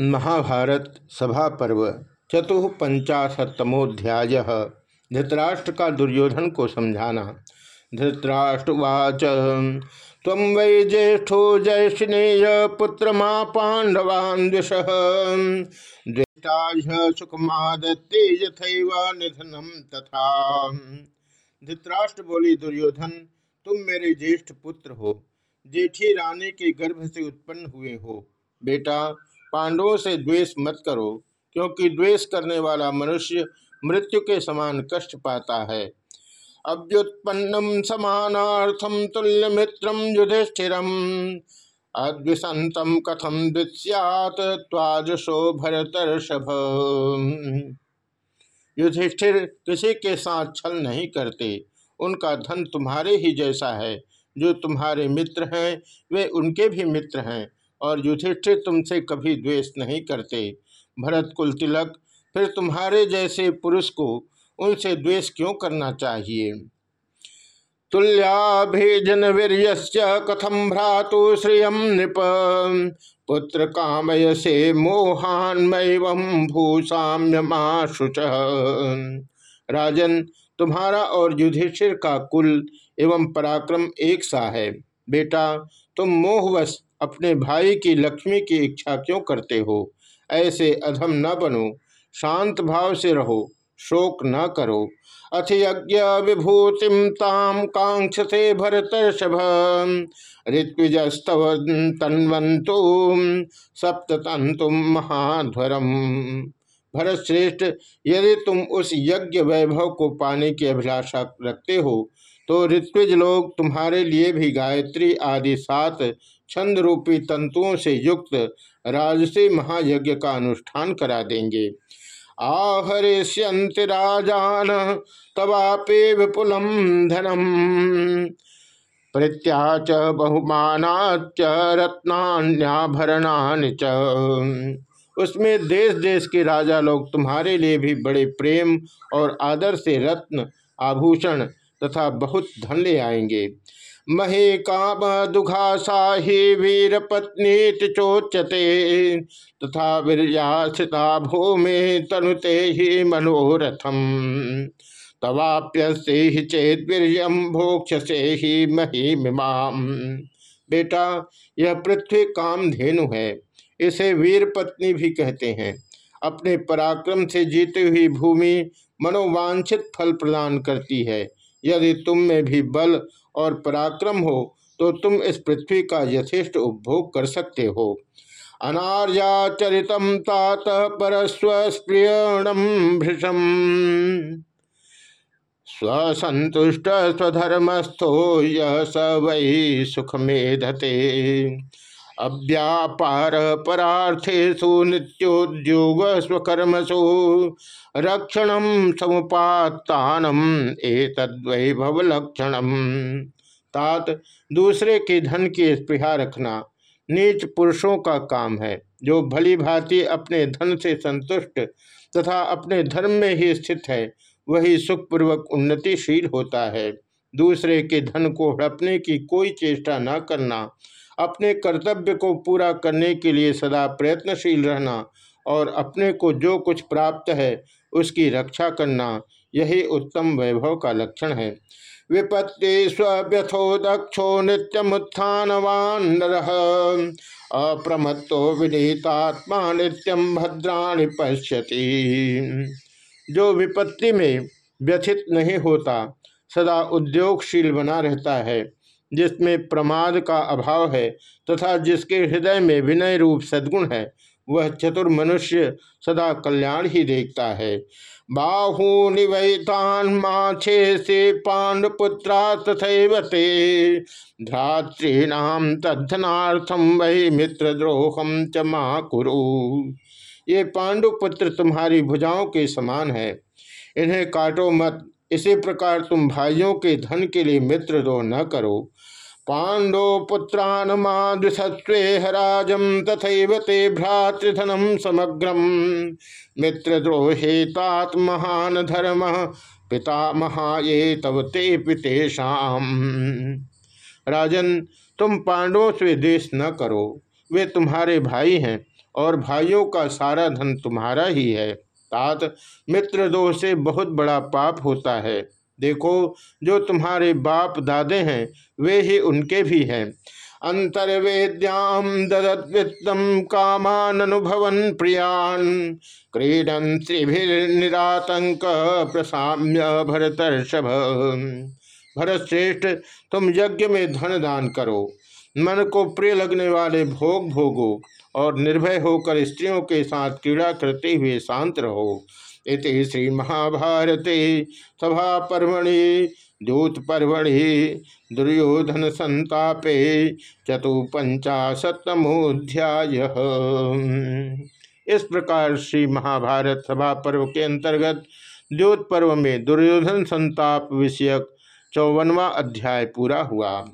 महाभारत सभा पर्व चतुपंचाशतमोध्याय धृतराष्ट्र का दुर्योधन को समझाना। धृतराष्ट्रवाच तम वै ज्येष्ठो जयशिनेय पुत्र मा पांडवान् सुखमादत्ते निधनम तथा धृतराष्ट्र बोली, दुर्योधन, तुम मेरे ज्येष्ठ पुत्र हो। जेठी रानी के गर्भ से उत्पन्न हुए हो। बेटा पांडवों से द्वेष मत करो, क्योंकि द्वेष करने वाला मनुष्य मृत्यु के समान कष्ट पाता है। अभ्युत्पन्नम समानार्थम तुल्य मित्रम युधिष्ठिरम अद्विसंतम कथम त्वाजशो भरतर्षभ। युधिष्ठिर किसी के साथ छल नहीं करते। उनका धन तुम्हारे ही जैसा है। जो तुम्हारे मित्र हैं, वे उनके भी मित्र हैं। और युधिष्ठिर तुमसे कभी द्वेष नहीं करते। भरत कुल तिलक, फिर तुम्हारे जैसे पुरुष को उनसे द्वेष क्यों करना चाहिए? तुल्याभिजन वीर कथम भ्रातु श्रियम नृप। पुत्र कामय से मोहान्मय राजन, तुम्हारा और युधिष्ठिर का कुल एवं पराक्रम एक सा है। बेटा, तुम मोहवश अपने भाई की लक्ष्मी की इच्छा क्यों करते हो? ऐसे अधम न बनो। शांत भाव से रहो, शोक न करो। अथ यज्ञ विभूतिम ताम कांक्ष से भरतर्षभ ऋत्विजस्तव तन्वंतु सप्तंतुम महाध्वरम। भरत श्रेष्ठ यदि तुम उस यज्ञ वैभव को पाने की अभिलाषा रखते हो तो ऋत्विज लोग तुम्हारे लिए भी गायत्री आदि सात छंद रूपी तंतुओं से युक्त राजसी महायज्ञ का अनुष्ठान करा देंगे। आहरिष्यंति राजान तवापे विपुलम धनम। प्रत्याच बहुमानाच रत्नान्याभरणानि च। उसमें देश देश के राजा लोग तुम्हारे लिए भी बड़े प्रेम और आदर से रत्न आभूषण तथा बहुत धन ले आएँगे। महे काम दुघासाही वीर पत्नी चोच्यते तथा वीरियासिता भूमि तनुते ही मनोरथम। तवाप्यसे ही चेत वीरियम भोक्ष से ही मही मिमाम। बेटा, यह पृथ्वी काम धेनु है, इसे वीर पत्नी भी कहते हैं। अपने पराक्रम से जीती हुई भूमि मनोवांछित फल प्रदान करती है। यदि तुम में भी बल और पराक्रम हो तो तुम इस पृथ्वी का यथेष्ट उपभोग कर सकते हो। अनार्या चरितम तात परस्वस्प्रियणम भृषम स्वसंतुष्ट स्वधर्मस्थो यह स वै सुख मेधते अव्यापार परार्थेशु नित्योद्योग स्वकर्मसु। रक्षण समुपात्तानम एतद्वैभव लक्षणम तात, दूसरे के धन की स्पृहा रखना नीच पुरुषों का काम है, जो भली भांति अपने धन से संतुष्ट तथा अपने धर्म में ही स्थित है, वही सुखपूर्वक उन्नतिशील होता है। दूसरे के धन को हड़पने की कोई चेष्टा न करना अपने कर्तव्य को पूरा करने के लिए सदा प्रयत्नशील रहना और अपने को जो कुछ प्राप्त है, उसकी रक्षा करना, यही उत्तम वैभव का लक्षण है। विपत्ति स्व्यथो दक्षो नित्यमुत्थानवान अप्रमत्तो विनीतात्मा नित्यम भद्राणि पश्यति। जो विपत्ति में व्यथित नहीं होता, सदा उद्योगशील बना रहता है। जिसमें प्रमाद का अभाव है तथा जिसके हृदय में विनय रूप सद्गुण है, वह चतुर मनुष्य सदा कल्याण ही देखता है। बाहू निवैतान माछे से पांडुपुत्रा तथैव ते धातृणाम तद्धनार्थम वही मित्रद्रोहम च कुरु। ये पांडुपुत्र तुम्हारी भुजाओं के समान है। इन्हें काटो मत इसी प्रकार तुम भाइयों के धन के लिए मित्र दो न करो। पांडो पुत्रान मादृसत्वे हराजम तथैव ते भ्रातृधनम समग्रम मित्रद्रोहे तात महान धर्म पिता महाये तव ते पितेशाम राजन, तुम पांडवों से देश न करो। वे तुम्हारे भाई हैं और भाइयों का सारा धन तुम्हारा ही है। तात मित्र दोष से बहुत बड़ा पाप होता है। देखो, जो तुम्हारे बाप दादे हैं, वे ही उनके भी हैं। अंतर्वेद्याम ददत वित्तम कामान अनुभवन प्रियान। क्रीडन त्रिभिर्निरातंक प्रसाम्य भरतर्षभ। भरत श्रेष्ठ तुम यज्ञ में धन दान करो। मन को प्रिय लगने वाले भोग भोगो और निर्भय होकर स्त्रियों के साथ क्रीड़ा करते हुए शांत रहो। इति श्री महाभारते सभा पर्वणि दूत पर्वणि, दुर्योधन संतापे चतुपंचाशतमोध्याय इस प्रकार श्री महाभारत सभा पर्व के अंतर्गत द्योत पर्व में दुर्योधन संताप विषयक चौवनवा अध्याय पूरा हुआ।